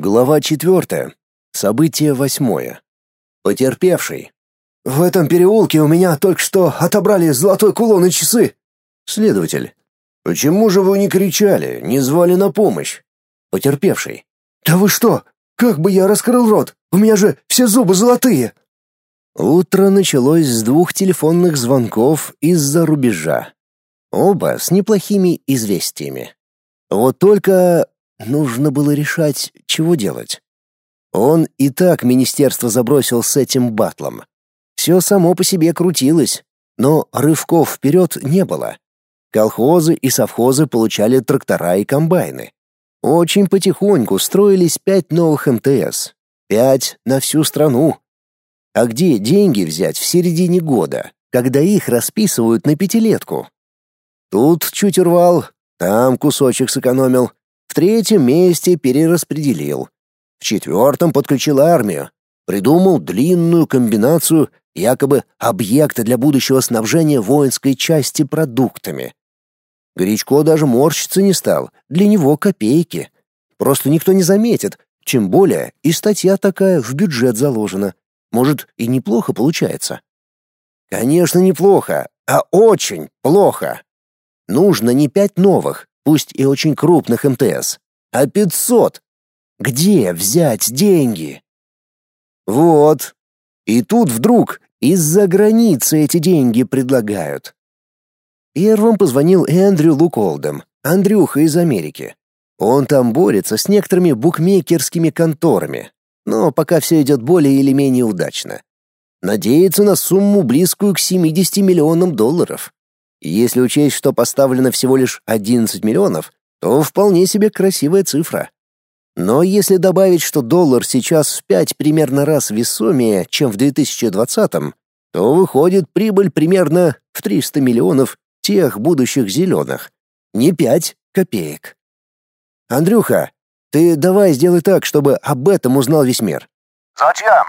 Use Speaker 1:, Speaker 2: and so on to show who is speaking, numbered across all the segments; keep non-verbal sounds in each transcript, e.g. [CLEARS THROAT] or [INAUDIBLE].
Speaker 1: Глава четвертая. Событие восьмое. Потерпевший.
Speaker 2: В этом переулке у меня только что отобрали золотой кулон и часы.
Speaker 1: Следователь. Почему же вы не кричали, не звали на помощь? Потерпевший.
Speaker 2: Да вы что? Как бы я раскрыл рот? У меня же все зубы золотые.
Speaker 1: Утро началось с двух телефонных звонков из-за рубежа. Оба с неплохими известиями. Вот только Нужно было решать, чего делать. Он и так министерство забросил с этим батлом. Все само по себе крутилось, но рывков вперед не было. Колхозы и совхозы получали трактора и комбайны. Очень потихоньку строились пять новых МТС. Пять на всю страну. А где деньги взять в середине года, когда их расписывают на пятилетку? Тут чуть урвал, там кусочек сэкономил, в третьем месте перераспределил. В четвертом подключил армию. Придумал длинную комбинацию якобы объекта для будущего снабжения воинской части продуктами. Горячко даже морщиться не стал, для него копейки. Просто никто не заметит, чем более и статья такая в бюджет заложена. Может, и неплохо получается. Конечно, неплохо, а очень плохо. Нужно не пять новых, пусть и очень крупных МТС, а 500. Где взять деньги? Вот. И тут вдруг из-за границы эти деньги предлагают. Первым позвонил Эндрю Луколдом, Андрюха из Америки. Он там борется с некоторыми букмекерскими конторами, но пока все идет более или менее удачно. Надеется на сумму близкую к 70 миллионам долларов. Если учесть, что поставлено всего лишь 11 миллионов, то вполне себе красивая цифра. Но если добавить, что доллар сейчас в 5 примерно раз весомее, чем в 2020-м, то выходит прибыль примерно в 300 миллионов тех будущих зеленых. Не 5 копеек. Андрюха, ты давай сделай так, чтобы об этом узнал весь мир.
Speaker 3: Зачем?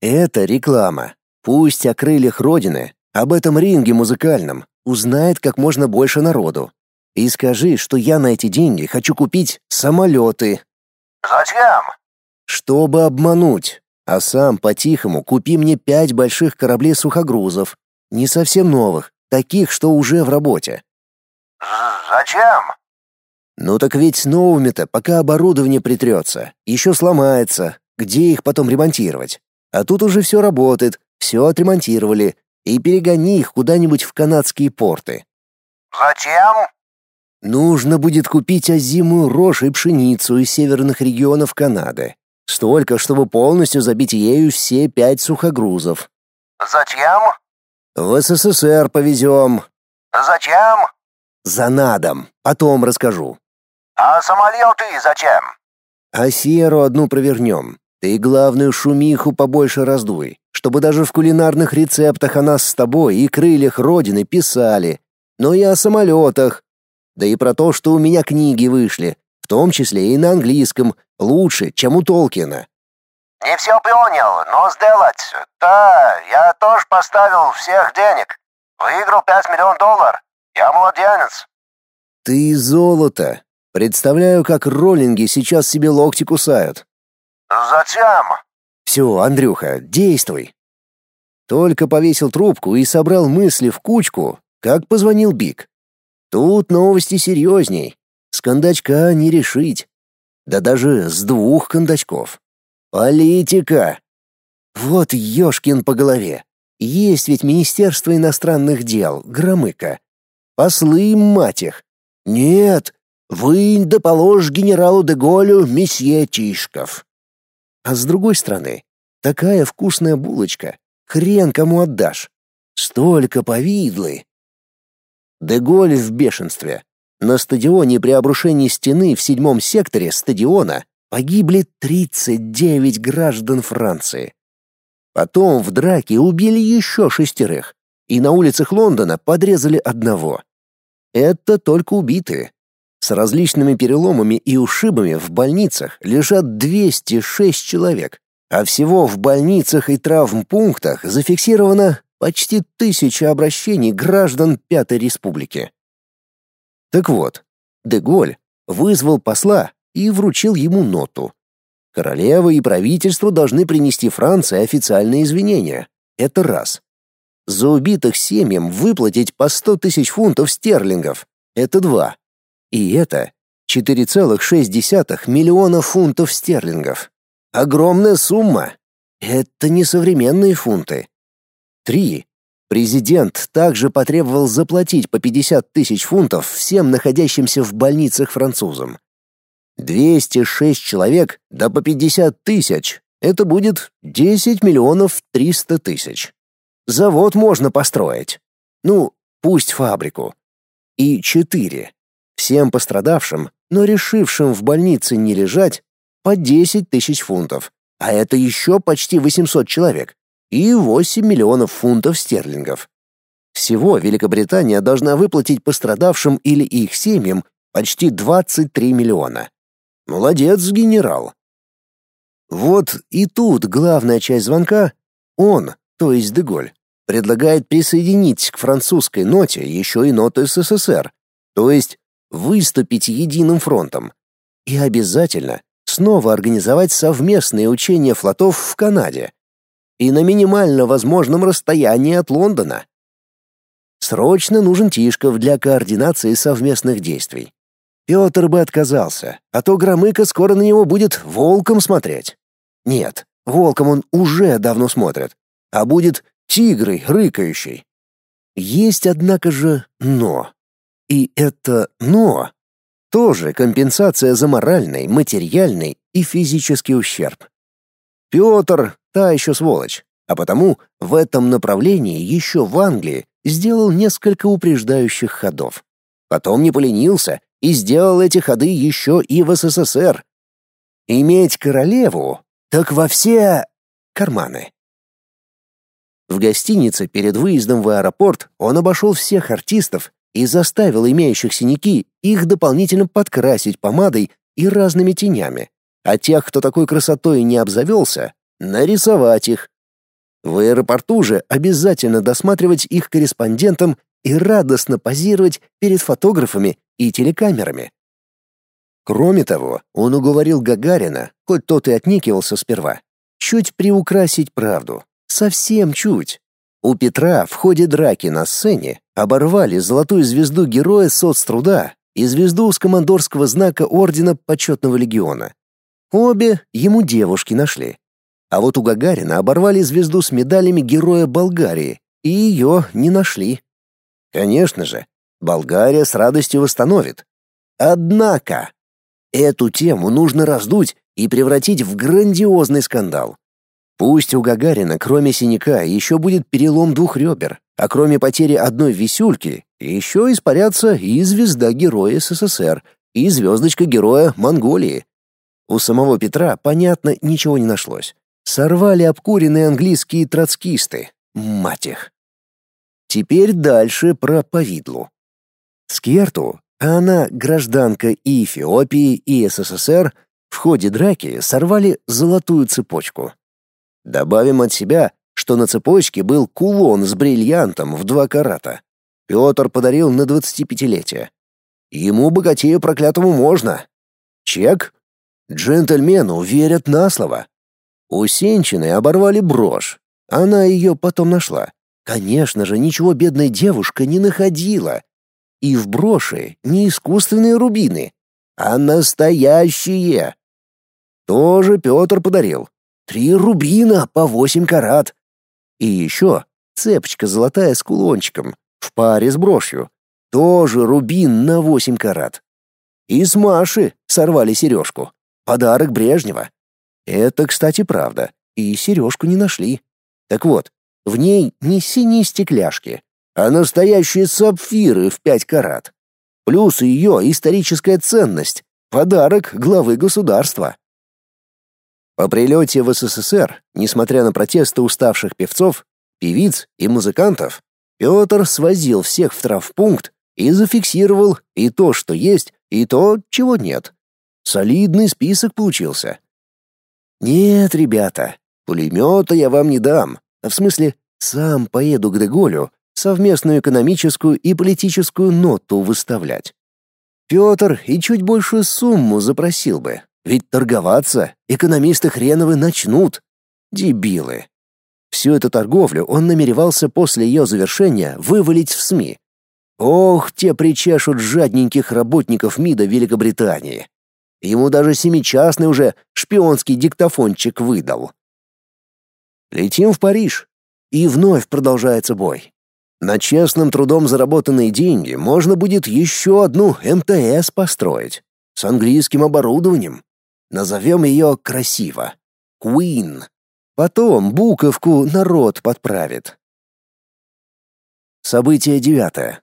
Speaker 1: Это реклама. Пусть о крыльях Родины, об этом ринге музыкальном, узнает как можно больше народу. И скажи, что я на эти деньги хочу купить самолеты.
Speaker 3: Зачем?
Speaker 1: Чтобы обмануть. А сам по-тихому купи мне пять больших кораблей сухогрузов. Не совсем новых, таких, что уже в работе.
Speaker 3: Зачем?
Speaker 1: Ну так ведь с новыми-то, пока оборудование притрется, еще сломается. Где их потом ремонтировать? А тут уже все работает, все отремонтировали, и перегони их куда-нибудь в канадские порты.
Speaker 3: Зачем?
Speaker 1: Нужно будет купить озимую рожь и пшеницу из северных регионов Канады. Столько, чтобы полностью забить ею все пять сухогрузов.
Speaker 3: Зачем?
Speaker 1: В СССР повезем.
Speaker 3: Зачем?
Speaker 1: За надом. Потом расскажу.
Speaker 3: А самолеты зачем?
Speaker 1: А серу одну провернем. Ты главную шумиху побольше раздуй чтобы даже в кулинарных рецептах о нас с тобой и крыльях Родины писали, но и о самолетах, да и про то, что у меня книги вышли, в том числе и на английском, лучше, чем у Толкина.
Speaker 3: Не все понял, но сделать. Да, я тоже поставил всех денег. Выиграл 5 миллионов долларов. Я младенец.
Speaker 1: Ты золото. Представляю, как роллинги сейчас себе локти кусают.
Speaker 3: Зачем?
Speaker 1: Все, Андрюха, действуй. Только повесил трубку и собрал мысли в кучку, как позвонил Бик. Тут новости серьезней. С кондачка не решить. Да даже с двух кондачков. Политика. Вот ёшкин по голове. Есть ведь Министерство иностранных дел, Громыко. Послы, мать их. Нет, вы да положь генералу де Голю месье Тишков. А с другой стороны, такая вкусная булочка, хрен кому отдашь. Столько повидлы. Деголь в бешенстве. На стадионе при обрушении стены в седьмом секторе стадиона погибли 39 граждан Франции. Потом в драке убили еще шестерых, и на улицах Лондона подрезали одного. Это только убитые. С различными переломами и ушибами в больницах лежат 206 человек, а всего в больницах и травмпунктах зафиксировано почти тысяча обращений граждан Пятой Республики. Так вот, Деголь вызвал посла и вручил ему ноту. Королева и правительство должны принести Франции официальные извинения. Это раз. За убитых семьям выплатить по 100 тысяч фунтов стерлингов. Это два. И это 4,6 миллиона фунтов стерлингов. Огромная сумма. Это не современные фунты. Три. Президент также потребовал заплатить по 50 тысяч фунтов всем находящимся в больницах французам. 206 человек, да по 50 тысяч. Это будет 10 миллионов 300 тысяч. Завод можно построить. Ну, пусть фабрику. И четыре. Всем пострадавшим, но решившим в больнице не лежать, по 10 тысяч фунтов. А это еще почти 800 человек и 8 миллионов фунтов стерлингов. Всего Великобритания должна выплатить пострадавшим или их семьям почти 23 миллиона. Молодец, генерал. Вот и тут главная часть звонка он, то есть Деголь, предлагает присоединить к французской ноте еще и ноту СССР, то есть выступить единым фронтом. И обязательно снова организовать совместные учения флотов в Канаде, и на минимально возможном расстоянии от Лондона. Срочно нужен Тишков для координации совместных действий. Петр бы отказался, а то Громыко скоро на него будет волком смотреть. Нет, волком он уже давно смотрит, а будет тигрой рыкающей. Есть, однако же, но. И это «но» тоже компенсация за моральный, материальный и физический ущерб. Петр та еще сволочь, а потому в этом направлении еще в Англии сделал несколько упреждающих ходов. Потом не поленился и сделал эти ходы еще и в СССР. Иметь королеву, так во все карманы. В гостинице перед выездом в аэропорт он обошел всех артистов и заставил имеющих синяки их дополнительно подкрасить помадой и разными тенями, а тех, кто такой красотой не обзавелся, нарисовать их. В аэропорту же обязательно досматривать их корреспондентам и радостно позировать перед фотографами и телекамерами. Кроме того, он уговорил Гагарина, хоть тот и отникивался сперва, чуть приукрасить правду. Совсем чуть. У Петра в ходе драки на сцене оборвали золотую звезду Героя соцтруда и звезду с командорского знака Ордена Почетного Легиона. Обе ему девушки нашли. А вот у Гагарина оборвали звезду с медалями Героя Болгарии, и ее не нашли. Конечно же, Болгария с радостью восстановит. Однако, эту тему нужно раздуть и превратить в грандиозный скандал. Пусть у Гагарина, кроме синяка, еще будет перелом двух ребер, а кроме потери одной висюльки, еще испарятся и звезда Героя СССР, и звездочка Героя Монголии. У самого Петра, понятно, ничего не нашлось. Сорвали обкуренные английские троцкисты. Мать их. Теперь дальше про повидлу. Скерту, а она гражданка и Эфиопии, и СССР, в ходе драки сорвали золотую цепочку. Добавим от себя, что на цепочке был кулон с бриллиантом в два карата. Петр подарил на 25-летие. Ему, богатею проклятому, можно. Чек? Джентльмену верят на слово. У Сенчиной оборвали брошь. Она ее потом нашла. Конечно же, ничего бедная девушка не находила. И в броши не искусственные рубины, а настоящие. Тоже Петр подарил. Три рубина по восемь карат. И еще цепочка золотая с кулончиком в паре с брошью. Тоже рубин на восемь карат. И с Маши сорвали сережку. Подарок Брежнева. Это, кстати, правда. И сережку не нашли. Так вот, в ней не синие стекляшки, а настоящие сапфиры в пять карат. Плюс ее историческая ценность — подарок главы государства. По прилете в СССР, несмотря на протесты уставших певцов, певиц и музыкантов, Петр свозил всех в травпункт и зафиксировал и то, что есть, и то, чего нет. Солидный список получился. «Нет, ребята, пулемета я вам не дам. В смысле, сам поеду к Деголю совместную экономическую и политическую ноту выставлять. Петр и чуть большую сумму запросил бы, Ведь торговаться экономисты хреновы начнут. Дебилы. Всю эту торговлю он намеревался после ее завершения вывалить в СМИ. Ох, те причешут жадненьких работников МИДа Великобритании. Ему даже семичастный уже шпионский диктофончик выдал. Летим в Париж. И вновь продолжается бой. На честным трудом заработанные деньги можно будет еще одну МТС построить. С английским оборудованием. Назовем ее красиво. Queen. Потом буковку народ подправит. Событие девятое.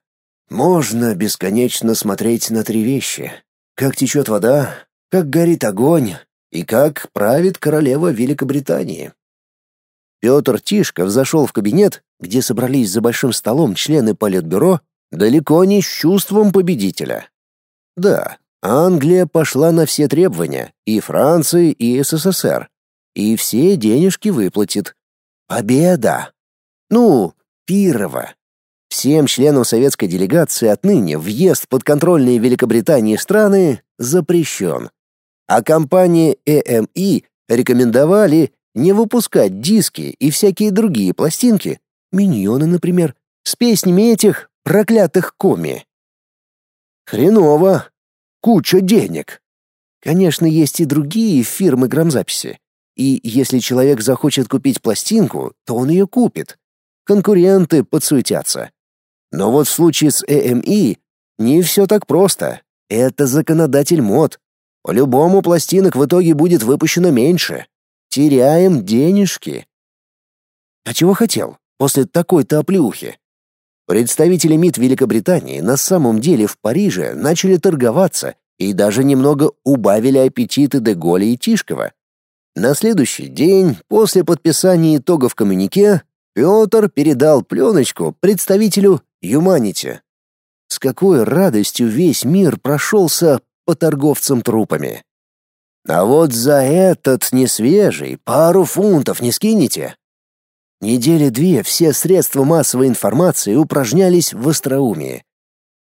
Speaker 1: Можно бесконечно смотреть на три вещи. Как течет вода, как горит огонь и как правит королева Великобритании. Петр Тишков зашел в кабинет, где собрались за большим столом члены Политбюро, далеко не с чувством победителя. Да, Англия пошла на все требования, и Франция, и СССР, и все денежки выплатит. Победа! Ну, пирова. Всем членам советской делегации отныне въезд в подконтрольные Великобритании страны запрещен. А компании EMI рекомендовали не выпускать диски и всякие другие пластинки, миньоны, например, с песнями этих проклятых коми. Хреново. Куча денег. Конечно, есть и другие фирмы грамзаписи. И если человек захочет купить пластинку, то он ее купит. Конкуренты подсуетятся. Но вот в случае с AMI не все так просто. Это законодатель мод. По-любому пластинок в итоге будет выпущено меньше. Теряем денежки. А чего хотел после такой-то оплеухи? Представители МИД Великобритании на самом деле в Париже начали торговаться и даже немного убавили аппетиты Деголя и Тишкова. На следующий день, после подписания итогов коммюнике, Петр передал пленочку представителю Юманити. С какой радостью весь мир прошелся по торговцам трупами. А вот за этот несвежий пару фунтов не скинете? Недели две все средства массовой информации упражнялись в остроумии.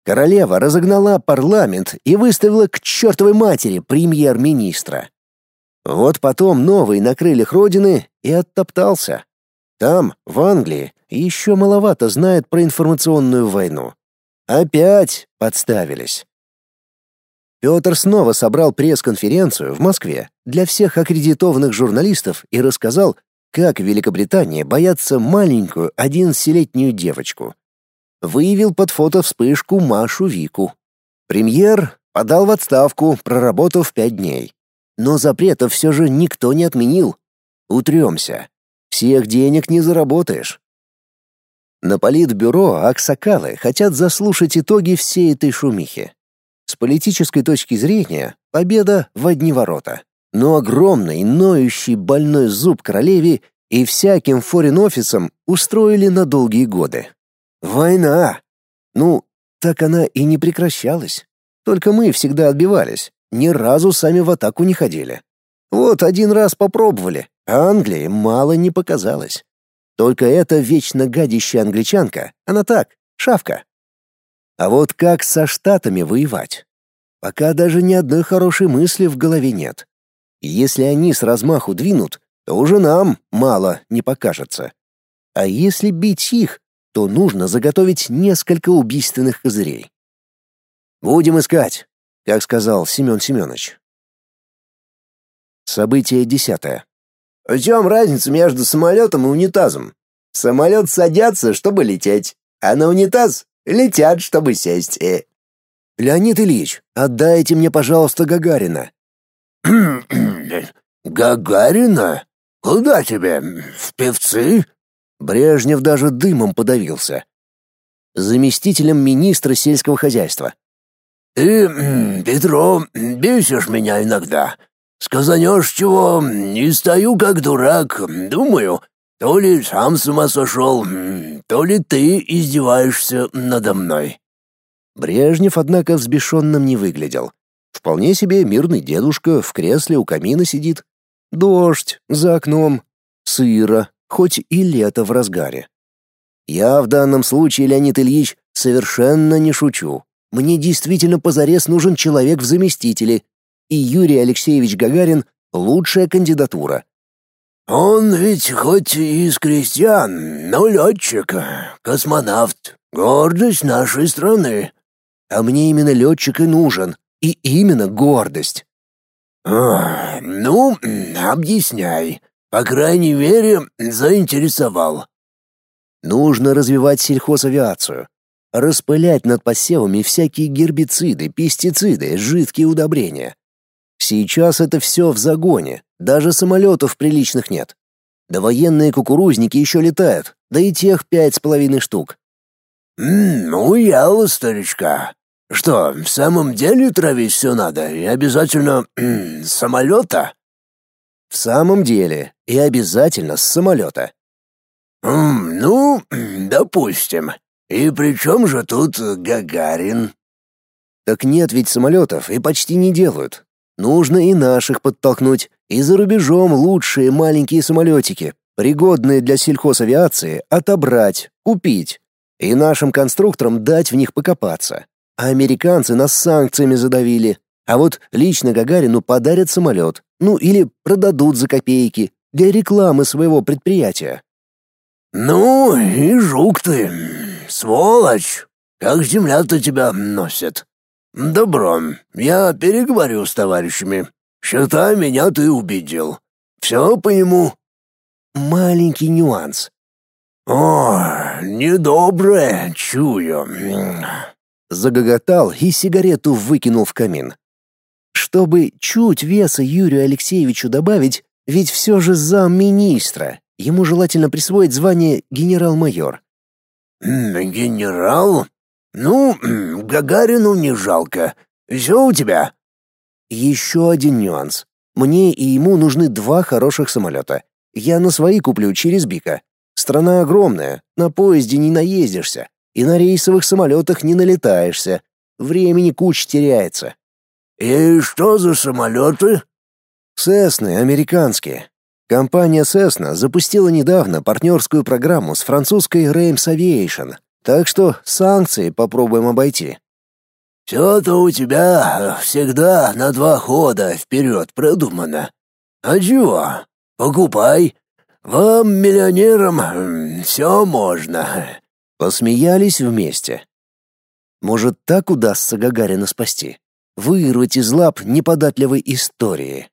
Speaker 1: Королева разогнала парламент и выставила к чертовой матери премьер-министра. Вот потом новый на крыльях родины и оттоптался. Там, в Англии, еще маловато знает про информационную войну. Опять подставились. Петр снова собрал пресс-конференцию в Москве для всех аккредитованных журналистов и рассказал, как Великобритания боятся маленькую одиннадцатилетнюю девочку. Выявил под фото вспышку Машу Вику. Премьер подал в отставку, проработав пять дней. Но запретов все же никто не отменил. Утремся. Всех денег не заработаешь. На политбюро аксакалы хотят заслушать итоги всей этой шумихи. С политической точки зрения победа в одни ворота. Но огромный, ноющий больной зуб королеве и всяким форин-офисам устроили на долгие годы. Война! Ну, так она и не прекращалась. Только мы всегда отбивались, ни разу сами в атаку не ходили. Вот один раз попробовали, а Англии мало не показалось. Только эта вечно гадящая англичанка, она так, шавка. А вот как со Штатами воевать? Пока даже ни одной хорошей мысли в голове нет. И если они с размаху двинут, то уже нам мало не покажется. А если бить их, то нужно заготовить несколько убийственных козырей. «Будем искать», как сказал Семен Семенович. Событие десятое.
Speaker 4: В чем разница между самолетом и унитазом? Самолет садятся, чтобы лететь, а на унитаз Летят, чтобы сесть. Э.
Speaker 1: Леонид Ильич, отдайте мне, пожалуйста, Гагарина.
Speaker 2: Гагарина? Куда тебе? В певцы?
Speaker 1: Брежнев даже дымом подавился. Заместителем министра сельского хозяйства.
Speaker 2: Ты, Петро, бесишь меня иногда. Сказанешь чего, не стою как дурак, думаю, то ли сам с ума сошел, то ли ты издеваешься надо мной».
Speaker 1: Брежнев, однако, взбешенным не выглядел. Вполне себе мирный дедушка в кресле у камина сидит. Дождь за окном, сыро, хоть и лето в разгаре. Я в данном случае, Леонид Ильич, совершенно не шучу. Мне действительно позарез нужен человек в заместителе. и Юрий Алексеевич Гагарин — лучшая кандидатура.
Speaker 2: «Он ведь хоть и из крестьян, но летчик, космонавт, гордость нашей страны».
Speaker 1: А мне именно летчик и нужен, и именно гордость.
Speaker 2: «Ну, объясняй. По крайней мере, заинтересовал».
Speaker 1: Нужно развивать сельхозавиацию, распылять над посевами всякие гербициды, пестициды, жидкие удобрения. Сейчас это все в загоне, даже самолетов приличных нет. Да военные кукурузники еще летают, да и тех пять с половиной штук.
Speaker 2: «Ну, яла, старичка. Что, в самом деле травить все надо, и обязательно [CLEARS THROAT] самолета?»
Speaker 1: «В самом деле, и обязательно с самолета».
Speaker 2: «Ну, [CLEARS THROAT] допустим. И при чем же тут Гагарин?»
Speaker 1: «Так нет ведь самолетов, и почти не делают. Нужно и наших подтолкнуть, и за рубежом лучшие маленькие самолетики, пригодные для сельхозавиации, отобрать, купить, и нашим конструкторам дать в них покопаться. А американцы нас санкциями задавили. А вот лично Гагарину подарят самолет. Ну или продадут за копейки для рекламы своего предприятия.
Speaker 2: «Ну и жук ты, сволочь! Как земля-то тебя носит!» «Добро, я переговорю с товарищами. Считай, меня ты убедил. Все по нему?»
Speaker 1: «Маленький нюанс».
Speaker 2: «О, недоброе, чую
Speaker 1: загоготал и сигарету выкинул в камин. Чтобы чуть веса Юрию Алексеевичу добавить, ведь все же замминистра, ему желательно присвоить звание генерал-майор.
Speaker 2: «Генерал? Ну, Гагарину не жалко. Все у тебя?»
Speaker 1: «Еще один нюанс. Мне и ему нужны два хороших самолета. Я на свои куплю через Бика. Страна огромная, на поезде не наездишься и на рейсовых самолетах не налетаешься. Времени куча теряется.
Speaker 2: И что за самолеты?
Speaker 1: Сесны американские. Компания Cessna запустила недавно партнерскую программу с французской Reims Aviation, так что санкции попробуем обойти.
Speaker 2: Все-то у тебя всегда на два хода вперед продумано. А чего? Покупай. Вам, миллионерам, все можно.
Speaker 1: Посмеялись вместе. Может, так удастся Гагарина спасти? Вырвать из лап неподатливой истории.